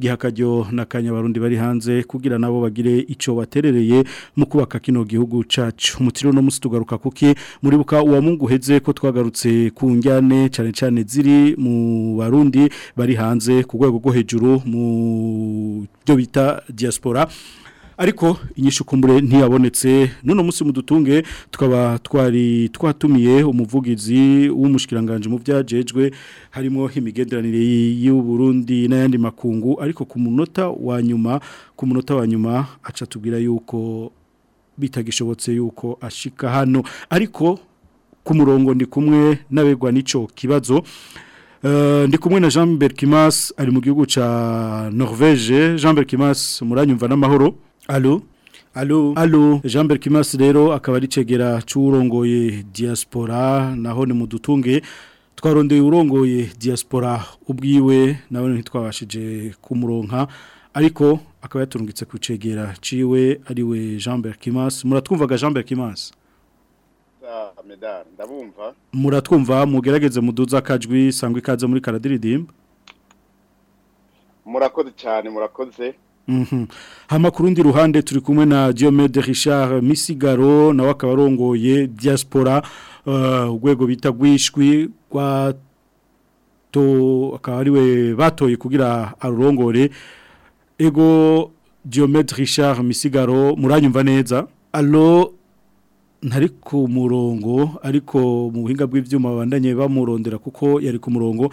gihakajyo na kanyabarundi bari hanze kugira nabo bagire ico baterereye mu kubaka kino gihugu cacu umutiro no tugaruka kuki muri uwa mungu heze ko twagarutse ku njyane cyane cyane ziri mu barundi bari hanze ku rwego rwo hejuru mu byo bita diaspora ariko inyishukumbure ntiyabonetse none munsi mudutunge tukaba twari twatumiye umuvugizi w'umushikiranganje mu byajejwe harimo imigenderanire y'u Burundi n'ayandi makungu ariko ku munota wa nyuma ku munota wa nyuma aca tubwira yuko bitagishobotse yuko ashika hano ariko ku murongo ndi kumwe n'abegwa n'icyo kibazo Euh, ndi kumwe na jean Berkimas ari mu gihugu cya Norvège jean Berkimas muranyumva n'amahoro alo Alo. Alo. Jean Berkimas rero akaba ari cy’urongoye diaspora naho ni mudutunge twarondeye urongoye diaspora ubwiwe nawe ntitwabashije kumuronka ariko akaba yaturungitse kucegera cegera ciwe ari we Jean Berkimas muratwumvaga Jean Berkimas medari ndabumva muratwumva mugerageze muduze akajwi sangwa ikaze muri karadiridimba murakoze cyane murakoze mhm. hano ku rundi ruhande turi kumwe na Diomede Richard misigaro nawe akaba diaspora uh, urwego bita rwishwi rwa akaba ariwe batoye kugira arurongore ego Diomede Richard misigaro muranyumva neza alo ntari ku murongo ariko mu buhinga bw'ibyuma babandanye bamurondera kuko yari ku murongo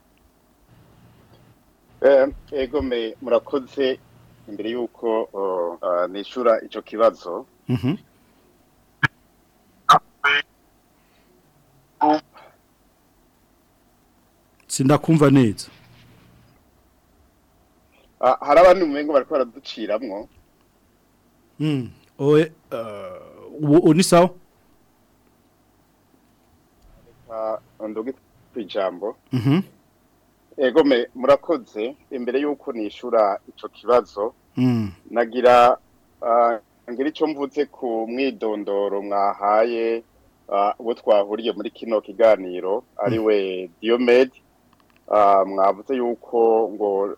ego murakoze imbere y'uko nishyura icyo kibazo mm sindakumva neza ah, hari abandi mu mengo bari baraduciramwo ubu hmm. eh, ni sawa ah, ndugu ku ijambo yego mhm. murakoze imbere y'uko nishyura icyo kibazo hmm. nagira ah, ngira icyo mvutse ku mwidondoro mwahaye wo twahuriye muri kino kiganiro ari hmm. we diyomedi Ah, mwavuze yuko ngo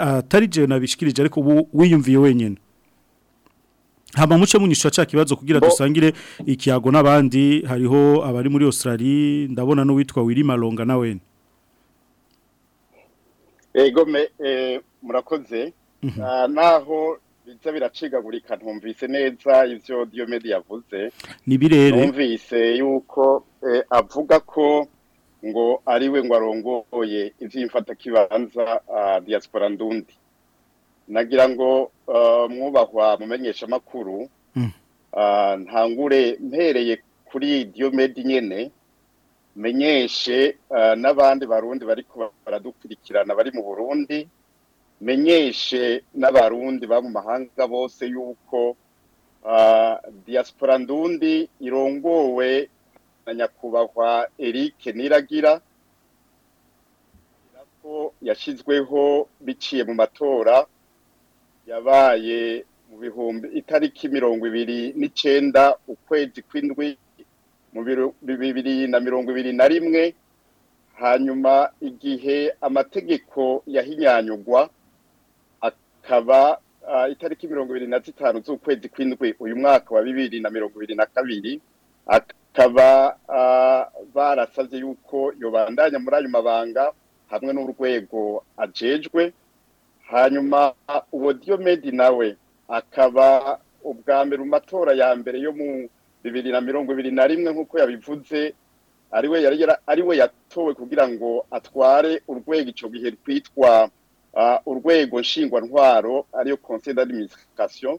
ah, atari jewe nabishikirije ariko ubu wiyumviye wenyine haba muce munyisho cha kugira dusangire ikiyago nabandi hariho abari muri Australia ndabona no witwa Willy Malonga nawe Ego me eh, murakoze mhm. ah, naho biza biracigagurika ntumvise neza ibyo Diomede yavuze nibirere numvise yuko eh, avuga ko ngo ariwe ngo arongoye iby'imfata kibanza ah, diaspora ndundi nagira ngo ah, mwubahwa mumenyesha amakuru hmm. ah, ntangure mpereye kuri Diomede nyene menyeshe n'abandi barundi bari baradukurikirana bari mu Burundi menyeshe n'abarundi ba mu mahanga bose yuko diaspora ndundi irongowe na nyakubahwa eric niragira ko yashyizweho biciye mu matora yabaye mu bihumbi itariki mirongo ibiri n'icyenda ukwezi kw'indwi mu bibiri na mirongo ibiri na rimwe hanyuma igihe amategeko yahinyanyugwa ikaba ah, itariki mirongo ibiri na zitanu z'ukwezi kw'indwi uyu mwaka wa bibiri na mirongo ibiri na kabiri akaba ah, barasabye yuko yobandanya muri ayo mabanga hamwe n'urwego ajejwe hanyuma uwo Diomedi nawe akaba ubwa mbere mu matora ya mbere yo mu bibiri na mirongo ibiri na rimwe nk'uko yabivuze ariwe yari ariwe yatowe kugira ngo atware urwego icyo gihe twitwa urwego nshingwantwaro ariyo conseil d'administration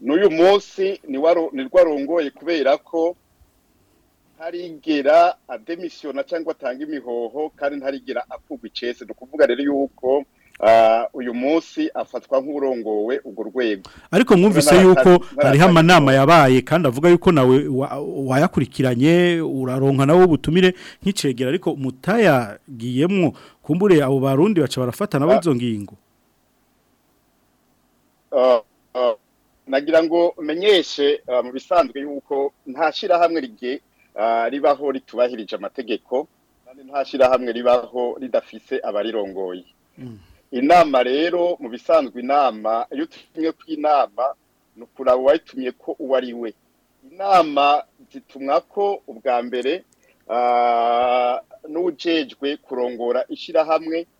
n'uyu munsi ni rwarongoye kubera ko ntarigera ademisiyona cyangwa atanga imihoho kandi ntarigera apfugwa icese ni ukuvuga rero yuko ah, uyu munsi afatwa nk'urongowe urwo rwego ariko mwumvise yuko hariho amanama yabaye kandi avuga yuko nawe wayakurikiranye uraronka nawe ubutumire nk'icegera ariko mutayagiyemo kumbure abo barundi baca barafatana b'izo ah. ngingo ah, nagira ngo menyeshe mu bisanzwe yuko nta shyirahamwe rigiye Ah, ribaho ritubahirije amategeko kandi nta shyirahamwe ribaho ridafise abarirongoye hmm. inama rero mu bisanzwe inama iyo utumye ku inama ni ukuraba uwayitumye ko uwo ari we inama zitumwa ko ubwa mbere ah, n'ujejwe kurongora ishyirahamwe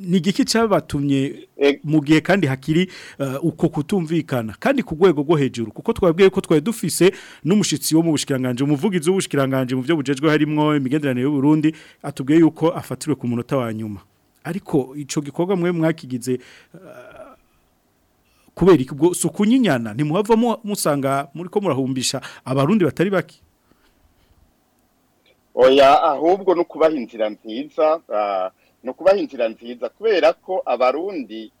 ni igiki cyabatumye mu gihe kandi hakiri uko kutumvikana kandi ku rwego rwo hejuru kuko twabwiye ko twari dufise n'umushyitsi wo mu bushikiranganje umuvugizi w'ubushikiranganje mu byo bugejwe harimo imigenderanire y'uburundi atubwiye yuko afatiwe ku munota wa nyuma ariko icyo gikorwa mwe mwakigize uh, kubera ubwo suku nyinyana ntimuhavamo musanga muri ko murahumbisha abarundi batari bake oya ahubwo no kubaha inzira nziza uh, no ukubaha inzira nziza kubera ko abarundi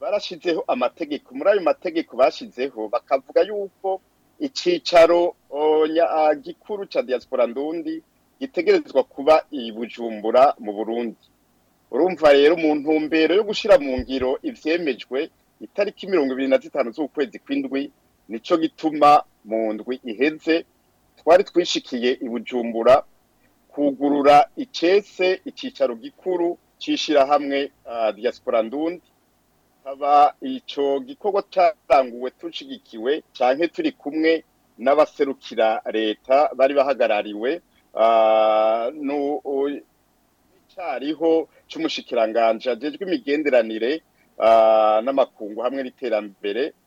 barashyizeho amategeko muri ayo mategeko bashyizeho bakavuga yuko icyicaro gikuru cya diaspora ndundi gitegerezwa kuba i bujumbura mu burundi urumva rero mu ntumbero yo gushyira mu ngiro ibyemejwe itariki mirongo ibiri na zitanu z'ukwezi kw'indwi nicyo gituma mu ndwi iheze twari twishikiye i bujumbura kugurura icese icyicaro gikuru cy'ishyirahamwe diaspora ndundi haba icyo gikorwa cyaranguwe tushyigikiwe cyane turi kumwe n'abaserukira leta bari bahagarariwe cyariho cy'umushikiranganje ajejwe imigenderanire ah, n'amakungu hamwe n'iterambere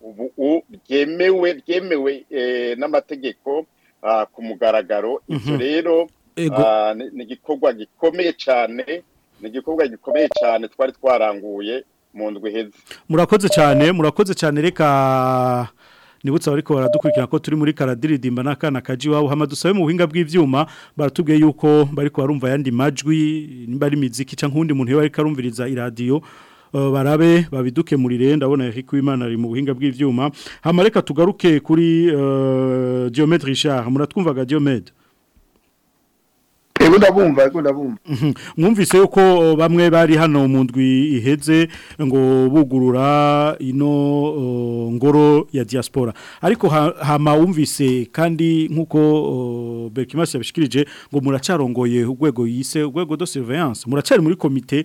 ubu byemewe byemewe eh, n'amategeko ah, ku mugaragaro ibyo mhm. rero ah, ni igikorwa gikomeye cyane ni igikorwa gikomeye cyane twari twaranguye mu ndwi iheze murakoze cyane murakoze cyane reka nibutse ariko baradukurikira ko turi muri karadiridimba n'akana kaji iwabo hamadusabe mu buhinga bw'ibyuma baratubwiye yuko bari kubarumva ayandi majwi nimba ari imiziki cyangwa undi muntu iyo bari karumviriza iradiyo Eh, barabe babiduke babidukemurire ndabona Eric Wimana ari mu buhinga bw'ivyuma hamareka tugaruke kuri uh, eh, Geomed Richard muratwumvaga Geomed Ego ndabumva ego ndabumva mhm. Mwumvise yuko eh, bamwe bari hano mu ndwi iheze ngo bugurura ino uh, ngoro ya diaspora ariko hama wumvise kandi nkuko uh, Berkimas yabishikirije ngo muracarongoye urwego yise urwego de surveillance muracari muri komite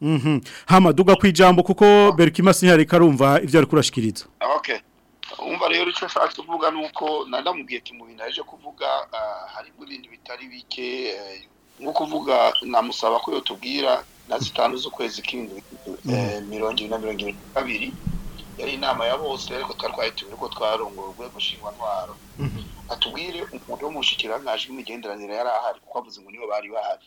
mhm. hamaduga ku ijambo kuko berikima sinyari karumva ibyo ari kurashikiriza ah, okay umva rero icyo ashaka kuvuga ni uko ati mu bintu yaje kuvuga ah, harimo ibintu bitari bike eh, nko kuvuga namusaba ko yatubwira na zitanu z'ukwezi k'ibintu mm. mirongo irindwi na mirongo irindwi kabiri yari inama ya bose ariko twari twahituriwe ko twarongorwe gushingwa ntwaro mhm. atubwire umuntu wo mu bushikiranganji bw'imigenderanire yari ahari kuko avuze ngo nibo bari bahari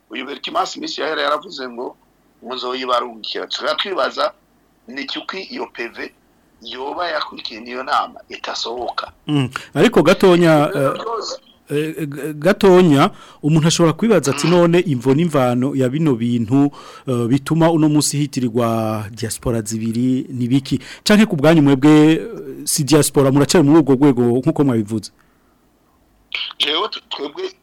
uyu berkimansi iminsi yahera yaravuze ngo mu nzu yibarungikira tukaba twibaza ni iki iyo peve yoba yakurikiye niyo nama itasohoka mm. ariko gatonya Eh, eh, gatonya umuntu ashobora kwibaza ati none imvo n'imvano ya bino bintu eh, bituma uno munsi hitirirwa diaspora zibiri nibiki canke ku bwanyu mwebwe si diaspora muracari muri ubwo rwego nkuko mwabivuze jewe twebwe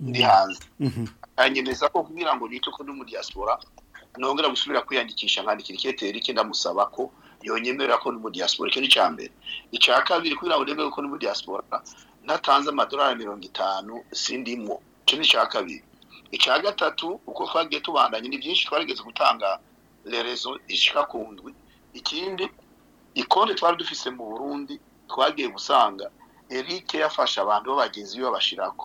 ndi mm-hmm. hanze hanyemeza mm-hmm. ko kugira ngo nite ko muri diaspora nongera gusubira kwiyandikisha nkandikira iketeri ke ndamusaba ko yonyemerera ko ndi muri diaspora icyo ni icya mbere icya kabiri kugira ngo nemere ko muri diaspora ntatanze amadolari mirongo itanu sindimwo icyo ni icya kabiri icya gatatu uko twagiye tubandanye ni byinshi twarigeze gutanga rezo ishika ku ndwi ikindi ikonde twari dufise mu burundi twagiye gusanga eric yafashe abantu b'abagenzi iyo babashirako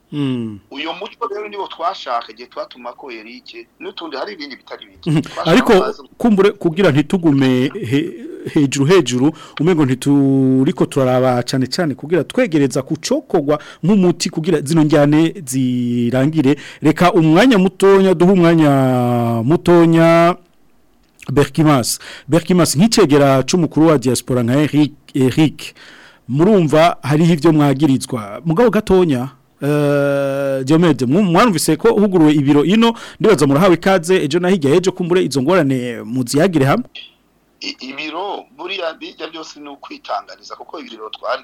hmm. uyu muco rero niwo twashaka igihe twatuma ko erike n'utundi hari ibindi bitari bike hmm. ariko kumbure kugira ntitugume hejuru hejuru umwego ntituriko turaraba cyane cyane kugira twegereza kucokogwa nk'umuti kugira zino njyane zirangire reka umwanya mutonya duha umwanya mutonya Berkimas Berkimas nk'icegera cy'umukuru wa diaspora nka Eric Eric murumva hariho ibyo mwagirizwa mugabo gatonya eh, Diomede mwarumvise ko huguruwe ibiro ino ndibaza murahawe ikaze ejo na ejo kumbure izo ngorane muziyagire hamwe ibiro buriya bijya byose ni ukwitanganiza kuko ibiro twari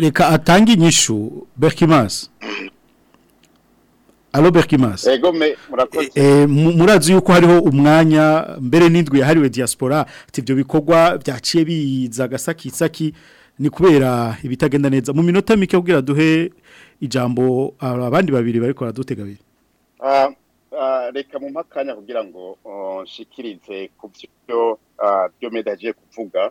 reka atange inyishu bekimasi mhm. Albert Kimas eh, eh, murazi yuko hariho umwanya mbere n'indwi yahariwe diaspora ati ibyo bikorwa byaciye biza ni kubera ibitagenda neza mu minota mike kugira duhe ijambo abandi babiri bari baradutega abiri ah, ah, reka mu makanya kugira ngo oh, nshikirize ku byo byo ah, kuvuga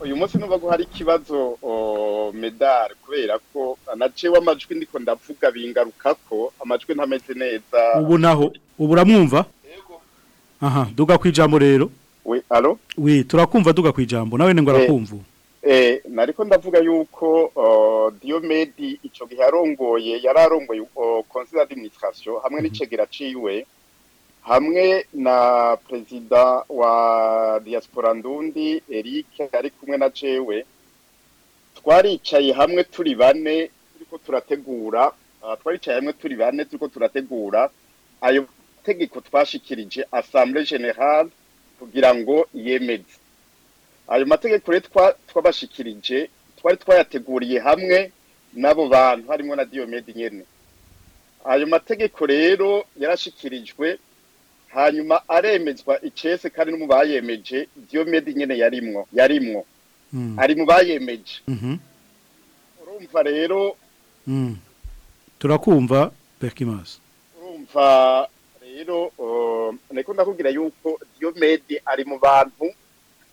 uyu munsi n'ubwo hari ikibazo medali kubera ko anacewe amajwi ndiko ndavuga bingaruka ko amajwi ntameze neza ubu naho ubu uramwumva aha duga ku ijambo rero we alo we turakumva duga ku ijambo nawe ngo eh, arakumva eh nariko ndavuga yuko Diomedi ico gihe arongoye yararongoye conseil d'administration hamwe mhm. n'icegera ciwe hamwe na perezida wa diaspora ndundi eric ari kumwe na jewe twaricaye hamwe turi bane turiko turategura ah, twaricaye hamwe turi bane turiko turategura ayo tegeko twashikirije assemblée General kugira ngo yemeze ayo mategeko retwa twabashikirije twari twayateguriye hamwe n'abo bantu harimo na Diomedi nyene ayo mategeko rero yarashikirijwe hanyuma aremezwa ikese kandi no mu bayemeje diyo medi nyine yarimwo yarimwo mm. ari mu bayemeje mhm. urumva rero mm. turakumva perikimasi urumva rero niko ndakubwira yuko diyo medi ari mu bantu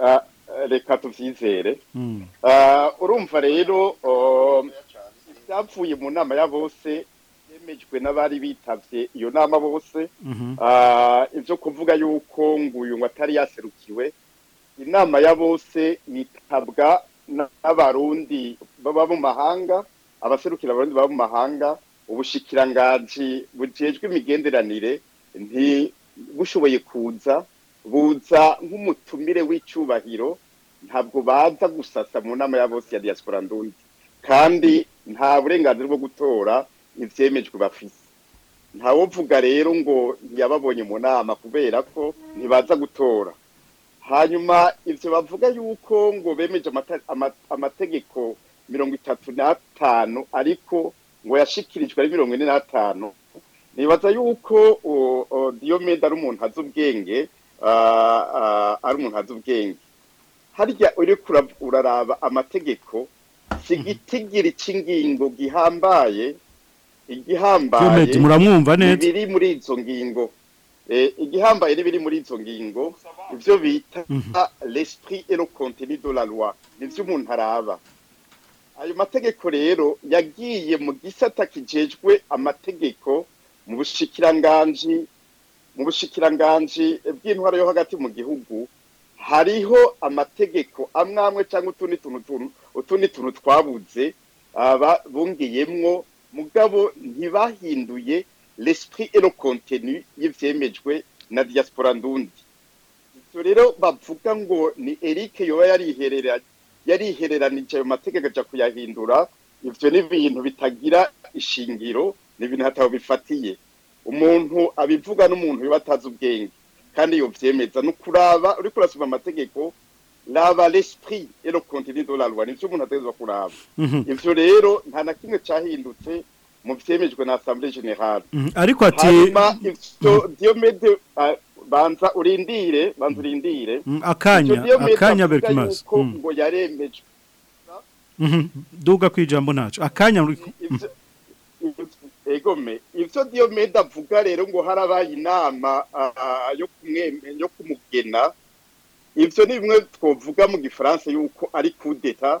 ah, reka tuvyizere mm. ah, urumva rero oh, byapfuye mu nama ya bose bemejwe n'abari bitavye iyo nama bose mhm. ah, ivyo kuvuga yuko ngo uyu atari yaserukiwe inama ya bose nitabwa n'abarundi baba mu mahanga abaserukira abarundi baba mu mahanga ubushikiranganji bujejwe imigenderanire bushoboye kuza buza nk'umutumire w'icubahiro ntabwo baza gusasa mu nama ya bose ya diaspora ndundi kandi nta burenganzira bwo gutora ntibyemejwe bafise ntawuvuga rero ngo ntiyababonye mu nama kubera ko ntibaza gutora hanyuma ibyo bavuga yuko ngo bemeje amategeko mirongo itatu n'atanu ariko ngo yashikirijwe ari mirongo ine n'atanu nibaza yuko diyo ari umuntu azi ubwenge ari umuntu azi ubwenge harya uri uraraba amategeko si igitigiri hmm. cy'ingingo gihambaye igihambaye muramwumva neza biri muri izo ngingo eh, igihambaye n'ibiri muri izo ngingo ibyo bita mhm. l'esprit et le contenu de la loi nibyo umuntu araba ayo mategeko rero yagiye mu gisata kijejwe amategeko mu bushikiranganji mu bushikiranganji bw'intwaro yo hagati mu gihugu hariho amategeko amwamwe cyangwa utundi tuntu utundi tuntu twabuze bungiyemwo mugabo ntibahinduye l'esprit et le contenu y'ivyemejwe na diaspora ndundi ivyo rero bavuga ngo ni Eric yoba yariherera yarihereranije ayo mategeko aja kuyahindura ivyo ni ibintu bitagira ishingiro ni ibintu hataho bifatiye umuntu abivuga n'umuntu biba atazi ubwenge kandi yovyemeza ni uri uriko amategeko raba l'esprit e eloquent ibintu rarwa nivyo umuntu ategerezwa kuraba mhm. ivyo rero nta na kimwe cyahindutse mu byemejwe na assemblée générale mhm. ariko ati Diomede eh, banza urindire banza urindire akanya akanya Berkimas ngo yaremejwe duga kwijambo naco akanya egome ivyo Diomede avuga rero ngo harabaye inama yo kumugena ibyo ni bimwe twavuga mu gifaransa yuko ari kudeta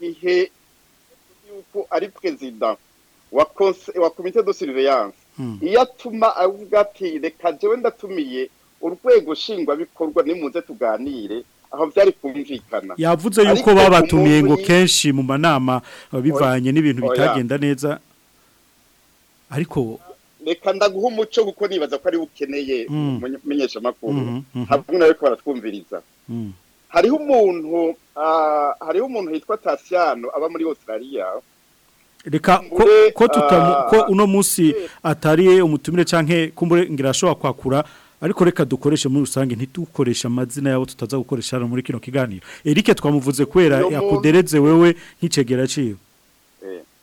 antihe yuko ari perezida wa komite do siriveyanse hmm. iyo atuma avuga ati reka jewe ndatumiye urwego nshingwabikorwa nimuze tuganire aho byari kumvikana yavuze yuko babatumiye ngo kenshi mu manama bivanye n'ibintu bitagenda neza ariko reka ndaguha umuco kuko nibaza ko ari ukeneye hmm. umumenyeshamakuru hmm, ntabwo nawe ko baratwumviriza hariho umuntu ah, hariho umuntu hitwa tasiyano aba muri Australia reka ko ko ah, uno musi eh, atariye umutumire cyangwa kumbure ngira ashobora kwakura ariko reka dukoreshe muri rusange ntitukoreshe amazina yabo tutaza gukoresha hano muri kino kiganiro Eric twamuvuze kubera yakuderetse wewe nk'icegera aciye eh.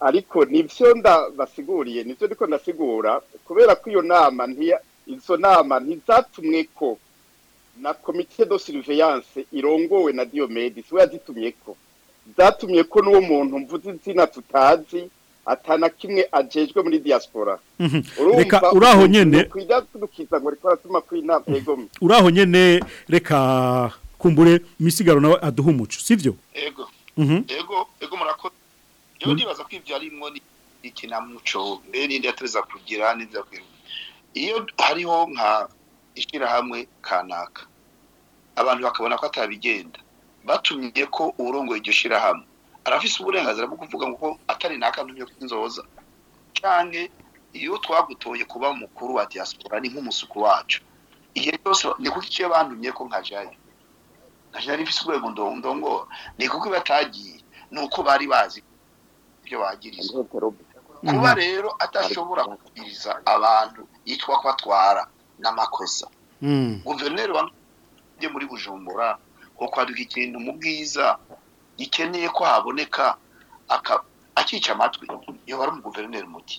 ariko nibyo basiguriye nibyo ndiko nasigura kubera ko iyo nama izo nama ntizatumwe ko na komite do siriveyanse irongowe na diyomedi siwe yazitumye ko zatumye ko n'uwo muntu mvuze izina tutazi atana kimwe ajejwe muri diaspora mhm. reka uraho nyene kwidadukiza ngo rikora tuma kwina pegomwe uraho nyene reka kumbure misigaro nawe aduha umuco sivyo yego yego mhm. yego murakoze yo mhm. ndibaza kwivyarimwo ni ikina muco mbe ninde ateza kugira iyo hariho nka ishyirahamwe kanaka abantu bakabona ko atabigenda batumye ko urongoye iryo shyirahamwe arafise uburenganzira bwo kuvuga ngo atari ntakantumye inzoza cyane iyo twagutoye kuba mukuru wa diaspora ni nk'umusuku wacu igihe cyose ni kuko icyo bandumye ko nkajayo nkajayo rifise urwego ndongora ni kuko batagiye ni uko bari bazi ibyo bagiriza kuba mm. rero atashobora kubwiriza abantu yitwa ko atwara n'amakosa hmm. guverineri wanjye muri bujumbura ko kwaduka ikintu mu bwiza gikeneye ko haboneka akica amatwi iyo bari umuguverineri muke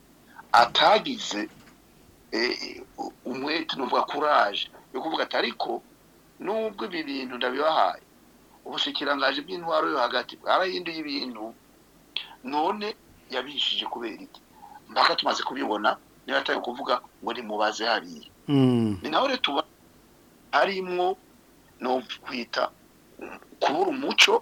atagize eh, umwete n'ubwa kuraje yo kuvuga ati ariko nubwo ibi bintu ndabibahaye ubushikirangaje bw'intwaro yo hagati bwarahinduye ibintu none yabishije kubera iki mbaka tumaze kubibona niba atari kuvuga ngo nimubaze hariya Hmm. ni nawe rero tubona harimwo no kwita kubura umuco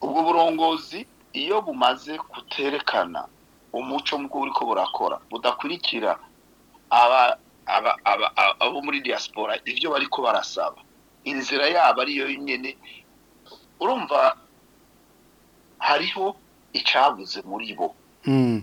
ubwo burongozi iyo bumaze kuterekana umuco mukuru uriko burakora budakurikira aba abo muri diaspora ibyo bariko barasaba inzira yabo ariyo nyine urumva hariho icabuze muri bo hmm.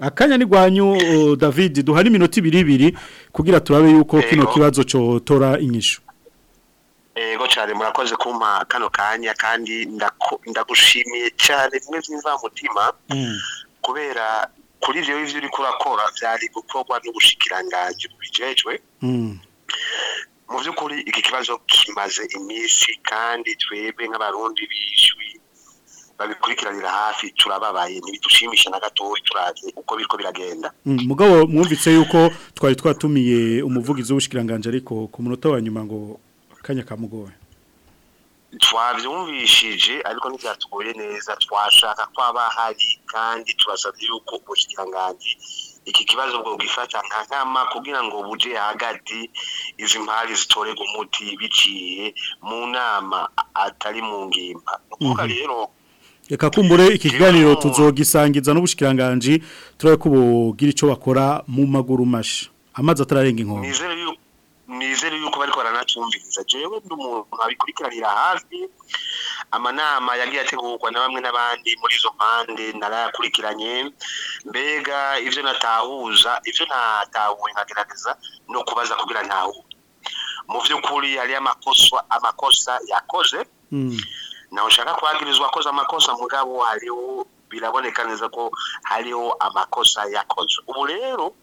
akanya ni rwanyu david duhari iminota ibiri ibiri kugira turabe yuko kino kibazo cyotora inyishu ego cyane murakoze kumpa kano kanya kandi ndagushimiye cyane bimwe by'imvamutima kubera kuri jewe ivyo uriko urakora vyari gukorwa n'ubushikiranganji bubijejwe hmm. mu vy'ukuri iki kibazo kimaze iminsi kandi twebwe nk'abarundi bishyuye babikurikiranira hafi turababaye ntibidushimisha na gatoya turavye uko biriko biragenda hmm. mugabo mwumvitse yuko twari twatumiye umuvugizi w'ubushikiranganje ariko ku munota wa nyuma ngo akanya kamugoye twabyumvishije ariko ntibyatugoye neza twashaka kwaba hari kandi turasabye yuko ubushyikirangange iki kibazo bwo gifata nka nkama kugira ngo buje hagati izi mpari zitorega umuti biciye mu nama atari mu ngimba ni mhm. reka kumbure iki kiganiro tuzogisangiza n'ubushikiranganji turabona ko icyo bakora mu maguru mashya amazi atararenga inkombe nizere yuko bari baranacumviriza jewe ndi abikurikiranira hafi amanama yagiye ategurwa na bamwe n'abandi muri izo mpande narayakurikiranye mbega ibyo natahuza ibyo natahuye nkagerageza no kubaza kugira ntahuye mu by'ukuri hariyo amakosa yakoze hmm. nawe ushaka kwagirizwa akoze amakosa mugabo hariho biraboneka neza ko hariho amakosa yakoze ubu rero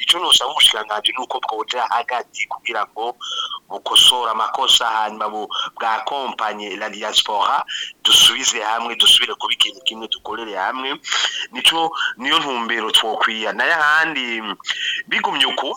icyo ntusaba ubushikiranganji nuko bwoja hagati kugira ngo bukosora amakosa hanyuma kompanyi la diaspora dusubize hamwe dusubire kuba ikintu kimwe dukorere hamwe nico niyo ntumbero twokwiya nayo ahandi bigumye uko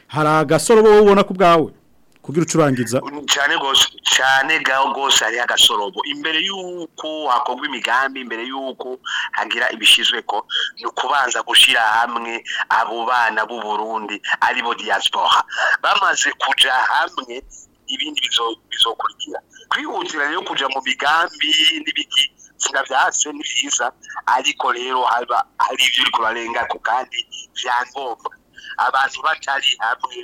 hari agasoro wowe ubona ku bwawe kugira ucurangiza cyane gose cyane gaho gose hari agasorobo imbere yuko hakorwa imigambi imbere yuko hagira ibishizwe ko ni kubanza gushyira hamwe abo bana b'u Burundi ari bo diaspora bamaze kuja hamwe ibindi bizokurikira kwihutira rero kujya mu migambi n'ibiki sinavyase ni vyiza ariko rero haba hari ivyo uriko urarengako kandi vya ngombwa abantu batari hamwe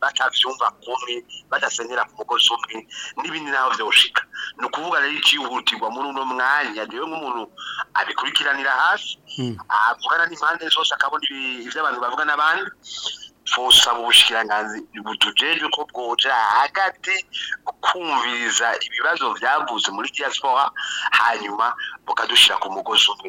batavyumva kumwe badasenyera ku mugozi umwe n'ibindi naho vyoshika ni ukuvuga rero icihutirwa muri uno mwanya jewe nk'umuntu abikurikiranira hasi hmm. avugana n'impande zose akabona ivyo abantu bavuga n'abandi twosaba ubushikiranganzi butujejwe ko bwoja hagati kumviriza ibibazo vyavuze muri diaspora hanyuma bukadushira ku mugozi umwe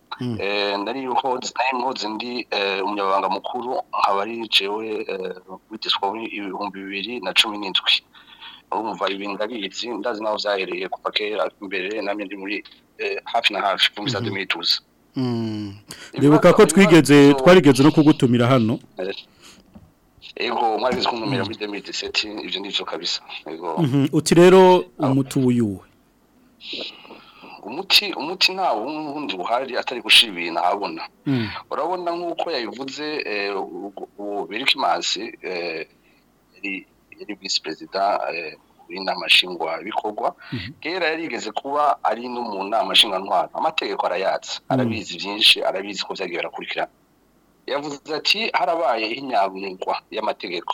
mm. eh, nari nkodze ndi eh, umunyabanga mukuru nkaba ari jewe witezwa ibihumbi bibiri na cumi n'indwi urumva ibi ndabizi ndazi naho byahereye kuva kera imbere namwe ndi muri hafi na hafi mu za demituza mm-hmm. mm. bibuka ko twigeze twarigeze no kugutumira hano ego mwabizi ko nkomera mm. muri demiri diseti ibyo ni byo mhm, uti rero ah. umuti umuti umuti ntawo wundi uhari atari gushira ibintu mm. urabona nk'uko yabivuze biriko eh, imansi eh, yari visi perezida eh, w'inama nshingwabikorwa mhm. kera yari yigeze kuba ari no mu nama ntwaro amategeko arayatsa arabizi mm. byinshi arabizi ko byagiye barakurikirana yavuze ati harabaye ihinyanyurwa y'amategeko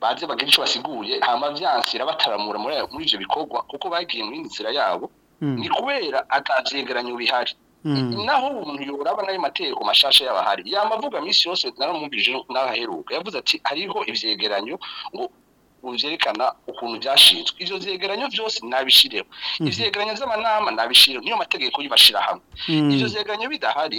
baze bagire icyo basiguye hama vyansi irabataramura muri ivyo bikorwa kuko bagiye muri nzira yabo hmm. ni kubera atavyegeranyo ubihari hmm. naho umuntu yoraba n'ayo mategeko mashasha y'abahari yamavuga minsi yose naramwumvije n'ahaheruka yavuze ati hariho ivyegeranyo ngo byerekana ukuntu byashinzwe ivyo vyegeranyo byose nabishireho hmm. ivyegeranyo vy'amanama nabishireho niyo mategeko y'ibashirahamwe ivyo vyegeranyo bidahari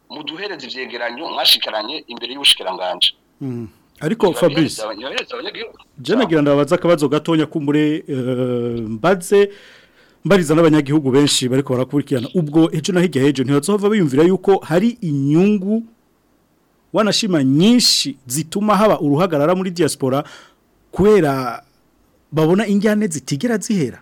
muduhereze ivyegeranyo mwashikaranye imbere y'ubushikiranganji hmm. ariko Fabrice je ndabaza akabazo gatonya kumure eh, mbaze mbariza n'abanyagihugu benshi bariko barakurikirana ubwo ejo na hirya hejo ntibazohava biyumvira yuko hari inyungu wanashima nyinshi zituma haba uruhagarara muri diaspora kubera babona injyane zitigera zihera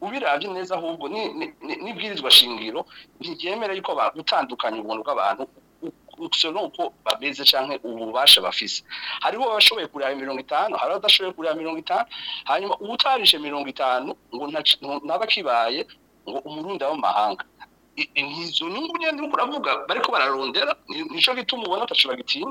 ubirabye neza ahubwo n'ibwirizwa shingiro ntibyemera yuko gutandukanya ubuntu bw'abantu gusa uko bameze cyangwa ububasha bafise hariho abashoboye kureba mirongo itanu hari abadashoboye kureba mirongo itanu hanyuma ubutarishe mirongo itanu ngo ntabakibaye ngo umurundi wo mahanga izo nyungu nyine uravuga bariko bararondera nicyo gituma ubona atashobora gutinya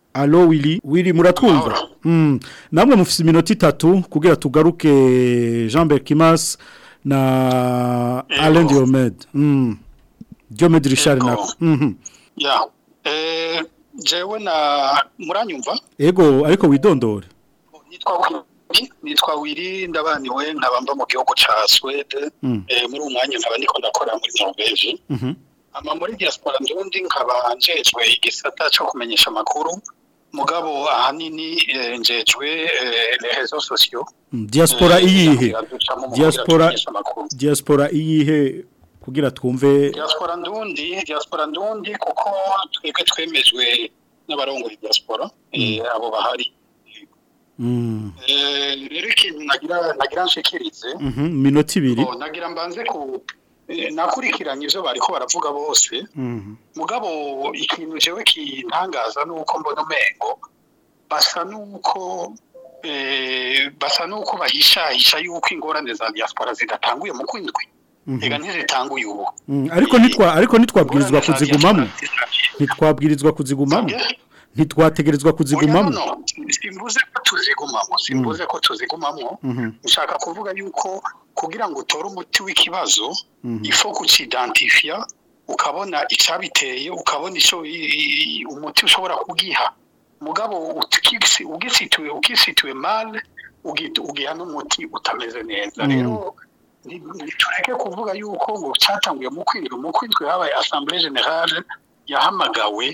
alo willy willy muratwumva mm. namwe mufite iminota itatu kugira tugaruke jean berkimas na alain diomede mm. diomede richard nako jewe na muranyumva yego ariko widondore nitwa nitwa wiri ndabaniwe nkabamba mu gihugu ca Swede mm. eh, muri umwanya nkaba ndiko ndakora muri Norvege mhm. ama muri diaspora ndundi nkaba njejwe igisata cyo kumenyesha amakuru mugabo ahanini eh, njejwe eh, les réseaux sociaux mm, diaspora iyihe diaspora diaspora iyihe kugira twumve diaspora ndundi diaspora ndundi kuko twebwe twemejwe n'abarongoye diaspora mm. eh, abo bahari mm. eh, rero ikintu nagira nshikirize mhm, minota ibiri nagira mbanze ku eh, nakurikiranye ibyo bari ko baravuga bose mm. mugabo ikintu jewe kintangaza nuko mbona umengo basa nuko basa nuko bahishahisha yuko ingorane za diaspora zidatanguye mu kwindwi Mhm. Mhm. ariko ntitwabwirizwa kuzigumamo ntitwabwirizwa kuzigumamo ntitwategerezwa kuzigumamo simvuze ko tuzigumamo simvuze mhm. ko tuzigumamo nshaka kuvuga yuko kugira ngo utore umuti w'ikibazo ifo kukidantifiya ukabona icyabiteye ukabona umuti ushobora kugiha mugabo ugisituwe male ugiha n'umuti utameze neza rero tureke kuvuga yuko ngo cyatanguye mu kwindwi mu kwindwi habaye asambure generale yahamagawe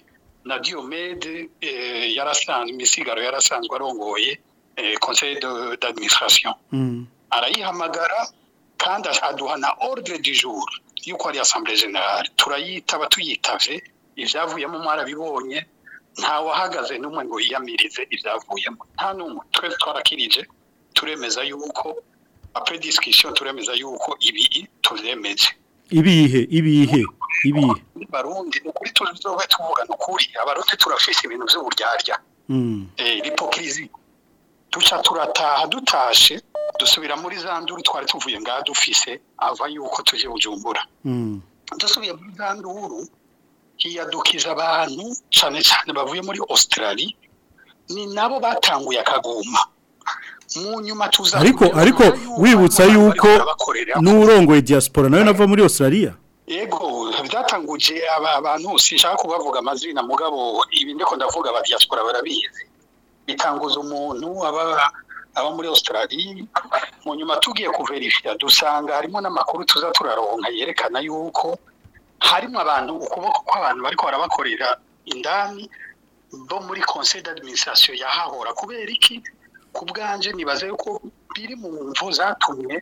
na diyomede eh, yarasanzwe imisigaro yarasanzwe arongoye eh, conseil d'administration hmm. arayihamagara kandi aduha na ordre du jour yuko ari asambure generale turayitaba tuyitave ibyavuyemo mwarabibonye ntawahagaze wahagaze n'umwe ngo yiyamirize ibyavuyemo nta n'umwe twese twarakirije turemeza yuko apure turemeza yuko ibi tuzemeze ibihe ibihe ibihe barundi ukuri tuzobe tuvugana ukuri abarundi turafise ibintu vy'uburyarya mm. eh lipokrizi duca turataha dutashe dusubira muri zanduru twari tuvuye ngaha dufise ava yuko tuje bujumbura mm. dusubiye muri zanduru hiyadukiza abantu cane cane bavuye muri Australia ni nabo batanguye akaguma mu nyuma ariko ariko wibutsa yuko n'urongoye diaspora nawe nava muri Australia Ego byatanguje abantu sinshaka kubavuga amazina mugabo ibi ko ndavuga ba diaspora barabizi bitanguza umuntu aba aba muri Australia mu nyuma tugiye kuverifya dusanga harimo n'amakuru tuza yerekana yuko harimo abantu ukuboko kw'abantu bariko barabakorera indani bo muri conseil d'administration yahahora kubera iki ku bwanjye nibaza yuko biri mu mvu zatumye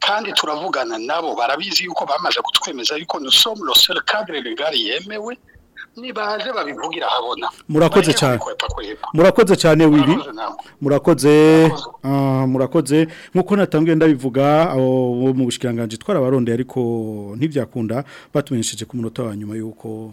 kandi turavugana nabo barabizi yuko bamaze kutwemeza yuko nous sommes le seul cadre legal yemewe nibaje babivugira habona murakoze cyane murakoze cyane wibi murakoze murakoze ah, nkuko natangiye ndabivuga abo mu bushikiranganje twara abaronde ariko ntibyakunda batumenyesheje ku munota wa nyuma yuko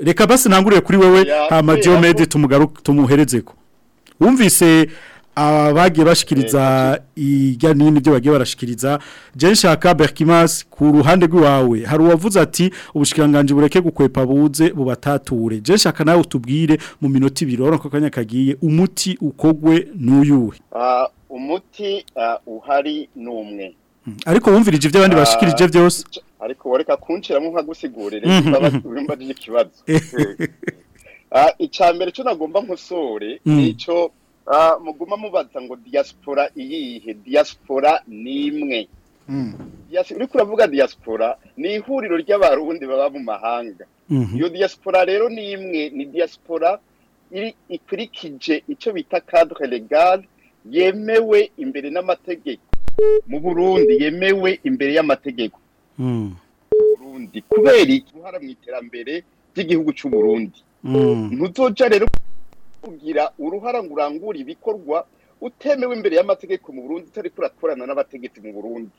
Reka basi nanguriye kuri wewe hama Diomede tumugaruke tumuherezeko Wumvise abagiye bashikiriza eh, ijya n'ibindi byo bagiye barashikiriza Jean Shaka Berkimas ku ruhande rwawe hari uwavuze ati ubushikiranganje bureke gukwepa buze bubatature je Shaka nawe utubwire mu minota ibiroro ko kanya kagiye umuti ukogwe n'uyuhe uh, ah, umuti uh, uhari numwe hmm. ariko wumvirije ibyo abandi ah, bashikirije byose ariko wareka kunshiramo nka gusigurire mhm. babaturimba ikibazo uh, hmm. icambere cyo nagomba nkosore hmm. nico Ah, muguma mubaza ngo diaspora iyihe diaspora ni imwe uriko hmm. uravuga diyasipora ni ihuriro ry'abarundi baba mu mahanga mhm. iyo diyasipora rero ni imwe ni diaspora ikurikije icyo bita cadre legal yemewe imbere n'amategeko mu burundi yemewe imbere y'amategeko hmm. burundi kubera uruhara mu iterambere ry'igihugu cy'uburundi hmm. ntuzoca rero kugira uruhara ngo urangure ibikorwa utemewe imbere y'amategeko mu burundi utari kuraturana n'abategetsi mu burundi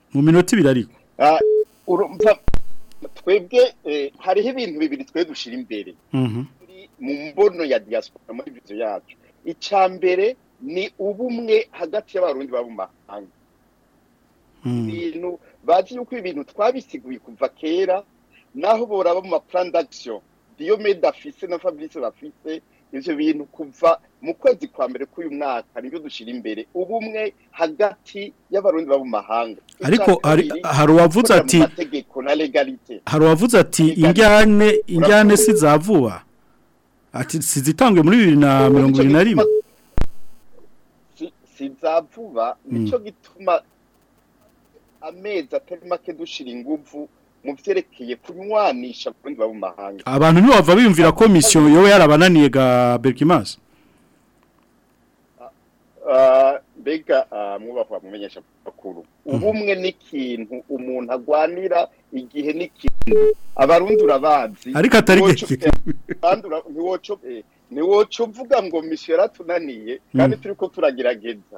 mu minota ibiri ariko ah, twebwe eh, hariho ibintu bibiri twe dushira imbere mhm. mu mbono ya diaspora muri bizo yacu icya ni ubumwe hagati y'abarundi baba mu mm. ibintu bazi yuko ibintu twabisiguye kuva kera naho boraba mu ma plan d'action diyomeda afise na fabrice bafise ivyo bintu kuva mu kwezi kwa mbere k'uyu mwaka nibyo dushira imbere ubumwe hagati y'abarundi baba mahanga ariko hari uwavuze ati hari uwavuze ati injyane injyane si za vuba ati sizitangwe muri bibiri na mirongo ibiri na rimwe si nicyo hmm. gituma amezi atari make dushira inguvu mu kunywanisha abandi baba mahanga abantu bava biyumvira komisiyo misiyo yowe yarabananiye ga berikimasi ah, ah, mbega ah, mwubahwa mumenyesha bakuru hmm. ubumwe n'ikintu umuntu agwanira igihe n'ikintu abarundi urabazi ariko atari gake ntiwoco eh, uvuga eh, ngo misiyo yaratunaniye hmm. kandi turi ko turagerageza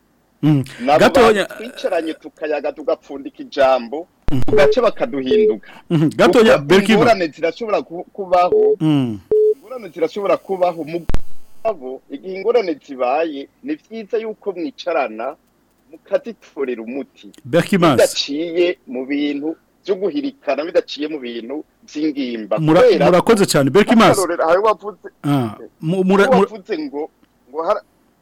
mm. ni twicaranye tukayaga tugapfundika ijambo bugaca bakaduhinduka mm-hmm. ingorane zirashobora kubaho mm. ingorane zirashobora kubaho mu igihe ingorane zibaye ni byiza yuko mwicarana mukaziturira umuti bidaciye mu bintu byo guhirikana bidaciye mu bintu by'ingimba murakoze cyane berkimansi ah, wavutse ngo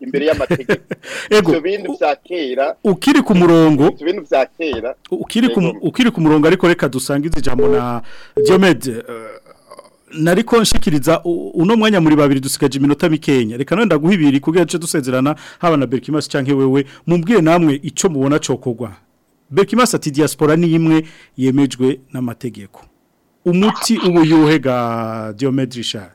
imbere y'amategeko ibyo bintu bya ukiri ku murongo ibyo bintu bya kera ukiri ku murongo ariko reka dusange izi jambo na diomede eh, nariko nshikiriza uno mwanya muri babiri dusigaje iminota mikenya reka none ndaguha ibiri kugira duce dusezerana haba na Berkimas canke wewe mumbwire namwe ico mubona cokogwa Bekimasi ati diaspora ni imwe yemejwe n'amategeko umuti ubu yuhe ga diyomedirishari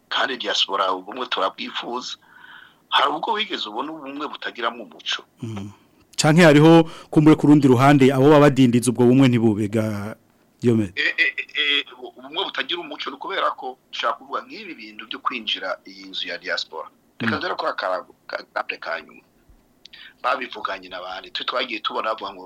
kandi diaspora ubumwe turabwifuza hari ubwo wigeze ubona ubumwe butagiramo umuco hmm. canke hariho kumbure ku rundi ruhande abo babadindiza ubwo bumwe ntibubega yome eh, eh, eh, ubumwe butagira umuco kubera ko dushaka kuvuga nk'ibi bintu byo kwinjira iyi nzu ya diaspora reka dore hmm. ko akarago ka nyuma babivuganye n'abandi twe twagiye tubona bavuga ngo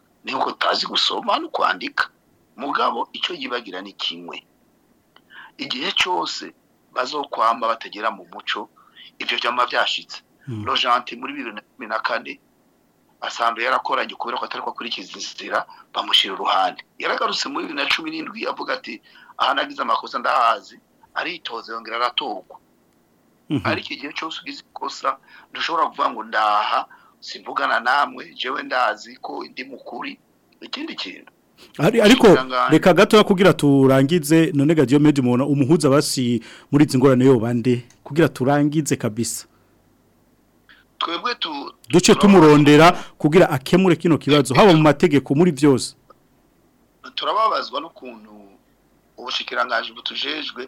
ni uko utazi gusoma no kwandika mugabo icyo yibagira ni kimwe igihe cyose bazokwamba batagera mu muco ibyo byama byashitse Rojante hmm. muri bibiri na cumi na yarakoranye kubera ko atari ko akurikiza inzira bamushyira uruhande yaragarutse muri bibiri na cumi n'indwi avuga ati aha nagize amakosa ndahazi aritoze yongera aratorwa hmm. ariko igihe cyose ugize ikosa dushobora kuvuga ngo ndaha simvugana namwe jewe ndazi ko ndi mukuri ikindi kintu ariko reka gato kugira turangize none gadiyo medi umuntu umuhuza basi muri izi ngorane yo bande kugira turangize kabisa twebwe duce tumurondera kugira akemure kino kibazo haba mu mategeko muri byose turababazwa n'ukuntu ubushyikirangaje butujejwe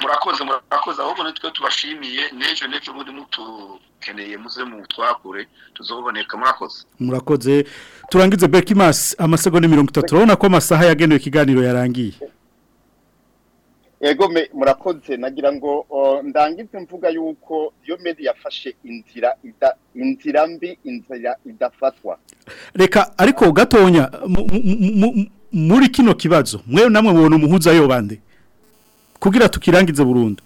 murakoze murakoze ahubwo nitwe tubashimiye n'ejo n'ejo muri mutu muze mu twakure tuzoboneka murakoze murakoze turangize Bekimas amasegonda 30 urabona ko amasaha yagenewe ikiganiro yarangiye yego murakoze nagira ngo ndangize mvuga yuko iyo medi yafashe inzira inzira mbi inzira idafatwa reka ariko gatonya muri kino kibazo mwe namwe mubona umuhuza yo bande kugira tukirangize burundu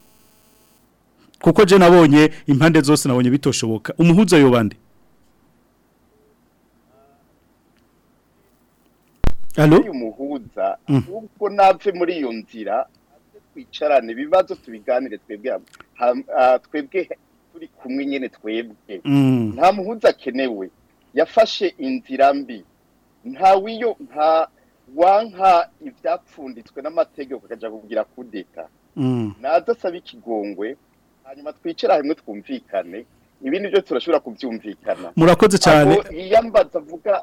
kuko je nabonye impande zose nabonye bitoshoboka umuhuza yo bande Allo umuhuza mm. ubwo nave muri iyo nzira twicarane ibibazo tubiganire twebwe ah, twebwe turi kumwe nyine twebwe mm. nta muhuza akenewe yafashe inzira mbi nta wiyo nta wanka ibyapfunditswe n'amategeko akajya kugira kudeta mm. nadasaba ikigongwe hanyuma twicara hamwe twumvikane ibindi byo turashobora kubyumvikana murakoze cyane yiyambaza avuga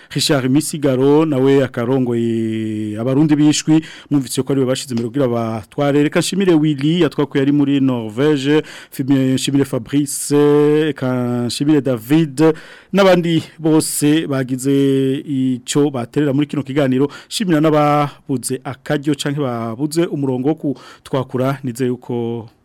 Richard Misigaro nawe akarongoye abarundi bishwi mwumvise ko ari we bashize mu rugira batware reka shimire Willy yatwakuye ari muri Norvège shimire Fabrice shimire David n'abandi bose bagize icyo baterera muri kino kiganiro shimira n'ababuze akaryo canke babuze umurongo wo kutwakura nizeye uko